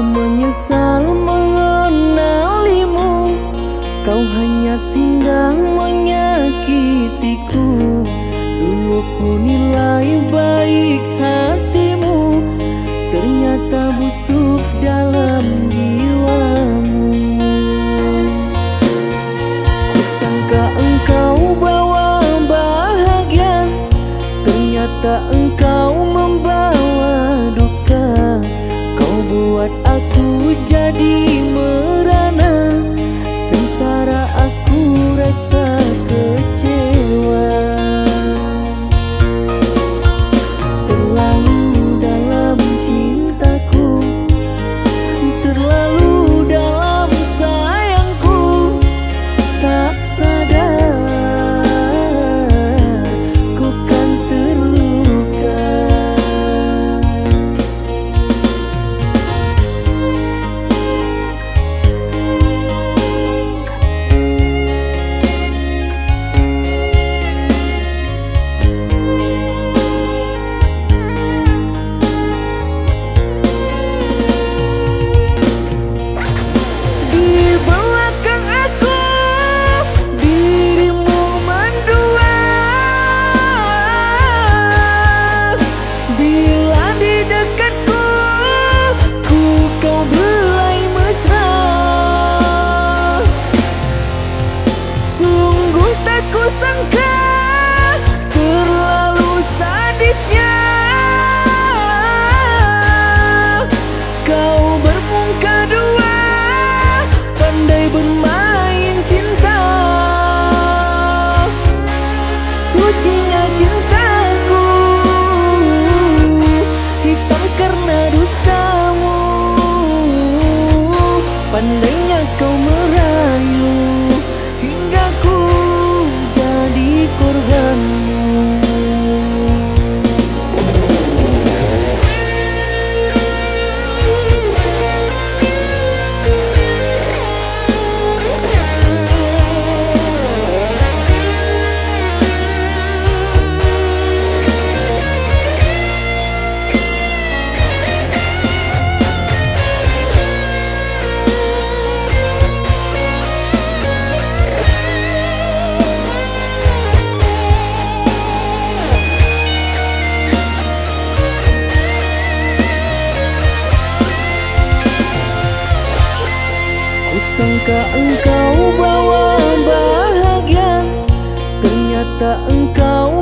menyesal mengenalimu. Kau hanya singgah menyakitiku. Dulu ku nilai baik hatimu. Ternyata busuk dalam jiwamu. Kusangka engkau bawa bahagia. Ternyata engkau membawa jadi Sucinya cintaku Kusangka engkau bawa bahagia Ternyata engkau